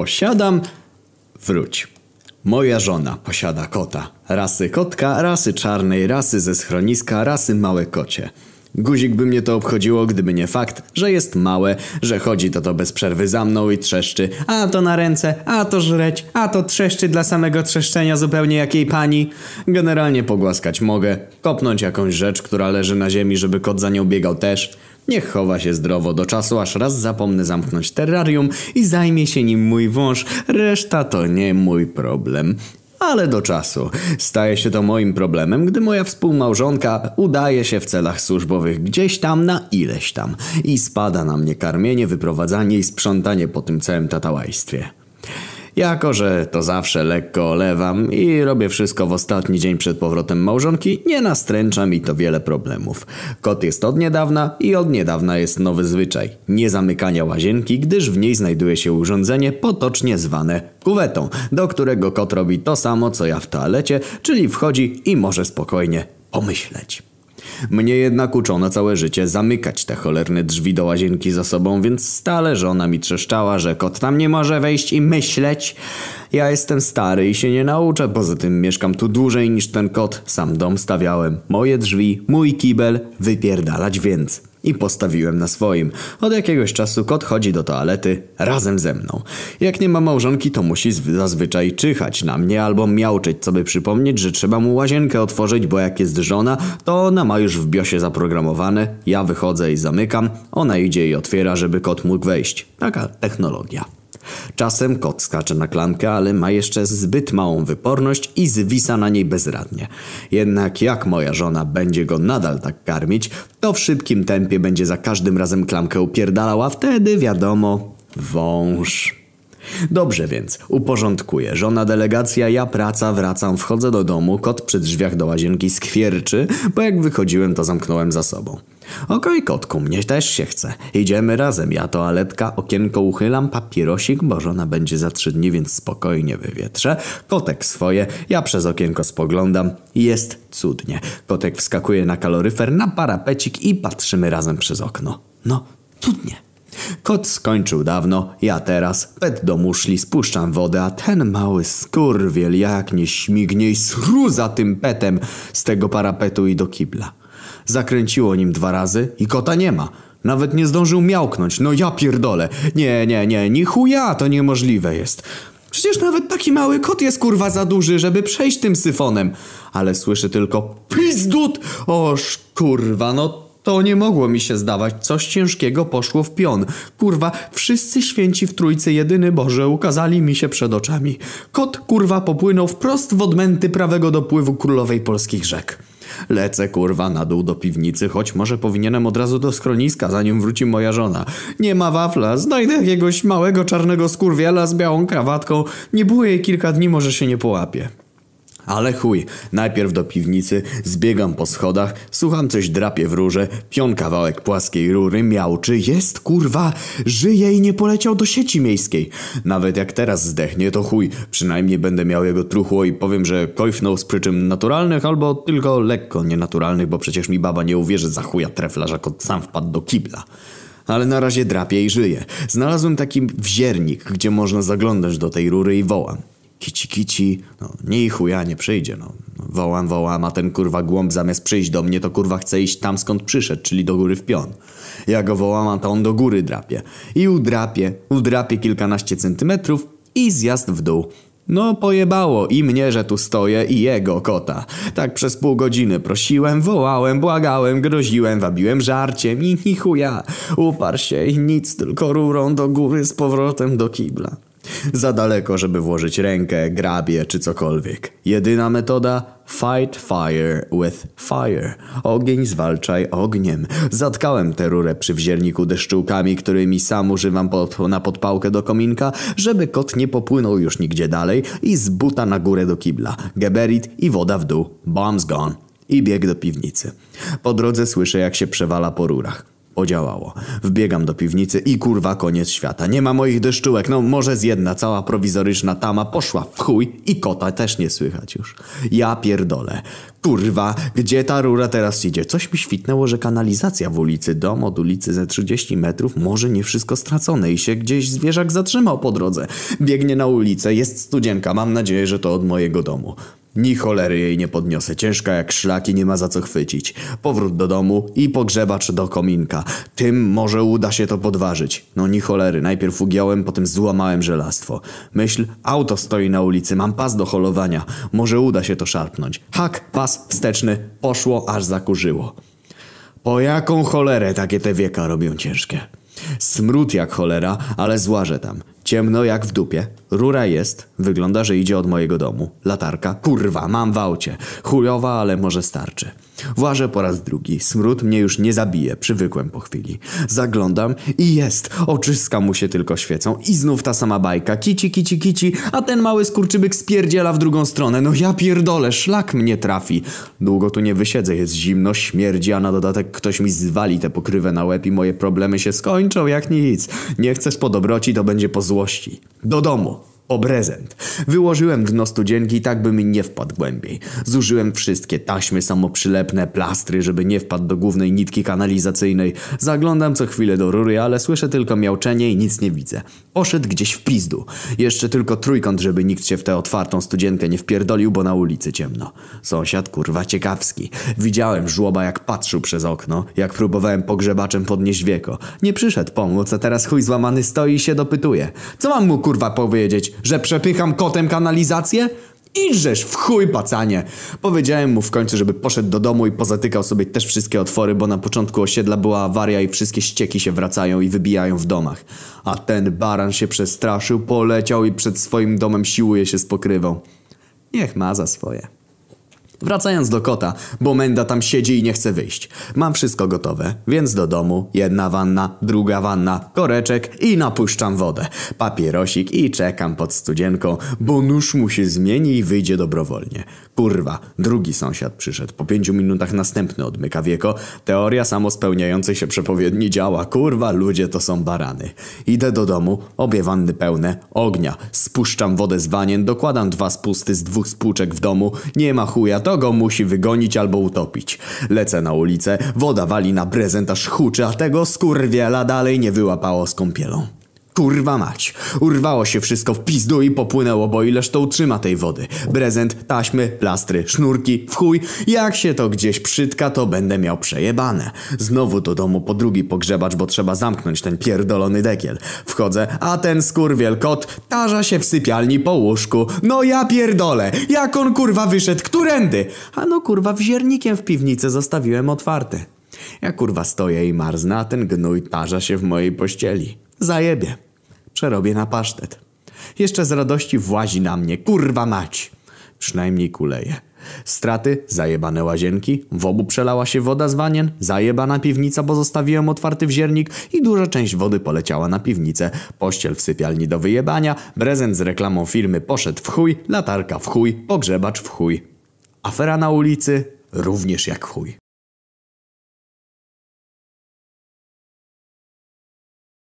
Posiadam... Wróć. Moja żona posiada kota. Rasy kotka, rasy czarnej, rasy ze schroniska, rasy małe kocie. Guzik by mnie to obchodziło, gdyby nie fakt, że jest małe, że chodzi to to bez przerwy za mną i trzeszczy. A to na ręce, a to żreć, a to trzeszczy dla samego trzeszczenia zupełnie jak jej pani. Generalnie pogłaskać mogę, kopnąć jakąś rzecz, która leży na ziemi, żeby kot za nią biegał też. Niech chowa się zdrowo do czasu, aż raz zapomnę zamknąć terrarium i zajmie się nim mój wąż. Reszta to nie mój problem. Ale do czasu. Staje się to moim problemem, gdy moja współmałżonka udaje się w celach służbowych gdzieś tam na ileś tam i spada na mnie karmienie, wyprowadzanie i sprzątanie po tym całym tatałajstwie. Jako, że to zawsze lekko olewam i robię wszystko w ostatni dzień przed powrotem małżonki, nie nastręcza mi to wiele problemów. Kot jest od niedawna i od niedawna jest nowy zwyczaj. Nie zamykania łazienki, gdyż w niej znajduje się urządzenie potocznie zwane kuwetą, do którego kot robi to samo co ja w toalecie, czyli wchodzi i może spokojnie pomyśleć. Mnie jednak uczono całe życie zamykać te cholerne drzwi do łazienki za sobą, więc stale żona mi trzeszczała, że kot tam nie może wejść i myśleć. Ja jestem stary i się nie nauczę, poza tym mieszkam tu dłużej niż ten kot. Sam dom stawiałem, moje drzwi, mój kibel, wypierdalać więc. I postawiłem na swoim. Od jakiegoś czasu kot chodzi do toalety razem ze mną. Jak nie ma małżonki, to musi zazwyczaj czyhać na mnie albo miauczeć, co by przypomnieć, że trzeba mu łazienkę otworzyć, bo jak jest żona, to ona ma już w biosie zaprogramowane. Ja wychodzę i zamykam, ona idzie i otwiera, żeby kot mógł wejść. Taka technologia. Czasem kot skacze na klamkę, ale ma jeszcze zbyt małą wyporność i zwisa na niej bezradnie. Jednak jak moja żona będzie go nadal tak karmić, to w szybkim tempie będzie za każdym razem klamkę upierdalał, a wtedy wiadomo, wąż. Dobrze więc, uporządkuję. Żona delegacja, ja praca, wracam, wchodzę do domu, kot przy drzwiach do łazienki skwierczy, bo jak wychodziłem to zamknąłem za sobą. Okej, kotku, mnie też się chce. Idziemy razem. Ja toaletka, okienko uchylam, papierosik, bo żona będzie za trzy dni, więc spokojnie wywietrzę. Kotek swoje, ja przez okienko spoglądam. Jest cudnie. Kotek wskakuje na kaloryfer, na parapecik i patrzymy razem przez okno. No, cudnie. Kot skończył dawno, ja teraz, pet do muszli, spuszczam wodę, a ten mały skurwiel jak nie śmignie i sru za tym petem z tego parapetu i do kibla. Zakręciło nim dwa razy i kota nie ma. Nawet nie zdążył miałknąć. No ja pierdolę. Nie, nie, nie, ni chuja, to niemożliwe jest. Przecież nawet taki mały kot jest kurwa za duży, żeby przejść tym syfonem. Ale słyszę tylko pizdut! Oż kurwa, no to nie mogło mi się zdawać. Coś ciężkiego poszło w pion. Kurwa, wszyscy święci w Trójcy Jedyny Boże ukazali mi się przed oczami. Kot kurwa popłynął wprost w odmęty prawego dopływu królowej polskich rzek. Lecę kurwa na dół do piwnicy, choć może powinienem od razu do schroniska, zanim wróci moja żona. Nie ma wafla, znajdę jakiegoś małego czarnego skurwiela z białą krawatką. Nie było jej kilka dni, może się nie połapie. Ale chuj, najpierw do piwnicy, zbiegam po schodach, słucham coś drapie w rurze, pion kawałek płaskiej rury, miał czy jest kurwa, żyje i nie poleciał do sieci miejskiej. Nawet jak teraz zdechnie, to chuj, przynajmniej będę miał jego truchło i powiem, że kojfnął z przyczyn naturalnych albo tylko lekko nienaturalnych, bo przecież mi baba nie uwierzy za chuja treflarza, kot sam wpadł do kibla. Ale na razie drapie i żyje. Znalazłem taki wziernik, gdzie można zaglądać do tej rury i wołam kici kici, no nie i chuja nie przyjdzie, no. Wołam, wołam, a ten kurwa głąb zamiast przyjść do mnie, to kurwa chce iść tam skąd przyszedł, czyli do góry w pion. Ja go wołam, a to on do góry drapie. I udrapie, udrapie kilkanaście centymetrów i zjazd w dół. No pojebało i mnie, że tu stoję i jego kota. Tak przez pół godziny prosiłem, wołałem, błagałem, groziłem, wabiłem żarciem i ni chuja. Uparł się i nic, tylko rurą do góry z powrotem do kibla. Za daleko, żeby włożyć rękę, grabie czy cokolwiek. Jedyna metoda? Fight fire with fire. Ogień zwalczaj ogniem. Zatkałem tę rurę przy wzierniku deszczułkami, którymi sam używam pod, na podpałkę do kominka, żeby kot nie popłynął już nigdzie dalej i z buta na górę do kibla. Geberit i woda w dół. Bombs gone. I bieg do piwnicy. Po drodze słyszę jak się przewala po rurach. Podziałało. Wbiegam do piwnicy i kurwa koniec świata. Nie ma moich deszczułek, no może z jedna, cała prowizoryczna tama poszła w chuj i kota też nie słychać już. Ja pierdolę. Kurwa, gdzie ta rura teraz idzie? Coś mi świtnęło, że kanalizacja w ulicy, dom od ulicy ze 30 metrów, może nie wszystko stracone i się gdzieś zwierzak zatrzymał po drodze. Biegnie na ulicę, jest studzienka, mam nadzieję, że to od mojego domu. Ni cholery jej nie podniosę, ciężka jak szlaki, nie ma za co chwycić. Powrót do domu i pogrzebacz do kominka. Tym może uda się to podważyć. No ni cholery, najpierw ugiąłem, potem złamałem żelastwo. Myśl, auto stoi na ulicy, mam pas do holowania. Może uda się to szarpnąć. Hak, pas wsteczny, poszło aż zakurzyło. Po jaką cholerę takie te wieka robią ciężkie? Smród jak cholera, ale złażę tam. Ciemno jak w dupie. Rura jest. Wygląda, że idzie od mojego domu. Latarka. Kurwa, mam w aucie. Chujowa, ale może starczy. Włażę po raz drugi. Smród mnie już nie zabije. Przywykłem po chwili. Zaglądam i jest. Oczyska mu się tylko świecą. I znów ta sama bajka. Kici, kici, kici. A ten mały skurczybyk spierdziela w drugą stronę. No ja pierdolę, szlak mnie trafi. Długo tu nie wysiedzę. Jest zimno, śmierdzi, a na dodatek ktoś mi zwali tę pokrywę na łeb i moje problemy się skończą jak nic. Nie chcesz po dobroci, to będzie po Do domu. O prezent. Wyłożyłem dno studzienki tak, by mi nie wpadł głębiej. Zużyłem wszystkie taśmy samoprzylepne, plastry, żeby nie wpadł do głównej nitki kanalizacyjnej. Zaglądam co chwilę do rury, ale słyszę tylko miauczenie i nic nie widzę. Poszedł gdzieś w pizdu. Jeszcze tylko trójkąt, żeby nikt się w tę otwartą studzienkę nie wpierdolił, bo na ulicy ciemno. Sąsiad kurwa ciekawski. Widziałem żłoba jak patrzył przez okno, jak próbowałem pogrzebaczem podnieść wieko. Nie przyszedł pomóc, a teraz chuj złamany stoi i się dopytuje. Co mam mu kurwa powiedzieć? Że przepycham kotem kanalizację? Idżesz w chuj pacanie. Powiedziałem mu w końcu, żeby poszedł do domu i pozatykał sobie też wszystkie otwory, bo na początku osiedla była awaria i wszystkie ścieki się wracają i wybijają w domach. A ten baran się przestraszył, poleciał i przed swoim domem siłuje się z pokrywą. Niech ma za swoje. Wracając do kota, bo Menda tam siedzi i nie chce wyjść. Mam wszystko gotowe, więc do domu jedna wanna, druga wanna, koreczek i napuszczam wodę. Papierosik i czekam pod studzienką, bo nóż mu się zmieni i wyjdzie dobrowolnie. Kurwa, drugi sąsiad przyszedł. Po pięciu minutach następny odmyka wieko. Teoria samospełniającej się przepowiedni działa. Kurwa, ludzie to są barany. Idę do domu, obie wanny pełne, ognia. Spuszczam wodę z wanien, dokładam dwa spusty z dwóch spłuczek w domu. Nie ma chuja, to go musi wygonić albo utopić. Lecę na ulicę, woda wali na prezent aż huczy, a tego skurwiela dalej nie wyłapało z kąpielą. Kurwa mać. Urwało się wszystko w pizdu i popłynęło, bo ileż to utrzyma tej wody. Prezent, taśmy, plastry, sznurki, w chuj. Jak się to gdzieś przytka, to będę miał przejebane. Znowu do domu po drugi pogrzebacz, bo trzeba zamknąć ten pierdolony dekiel. Wchodzę, a ten skurwiel kot tarza się w sypialni po łóżku. No ja pierdolę. Jak on kurwa wyszedł? Którędy? A no kurwa wziernikiem w piwnicy zostawiłem otwarte. Ja kurwa stoję i marznę, a ten gnój tarza się w mojej pościeli. Zajebie. Przerobię na pasztet. Jeszcze z radości włazi na mnie. Kurwa mać. Przynajmniej kuleje. Straty, zajebane łazienki, w obu przelała się woda z wanien, zajebana piwnica, bo zostawiłem otwarty wziernik i duża część wody poleciała na piwnicę, pościel w sypialni do wyjebania, prezent z reklamą firmy poszedł w chuj, latarka w chuj, pogrzebacz w chuj. Afera na ulicy również jak chuj.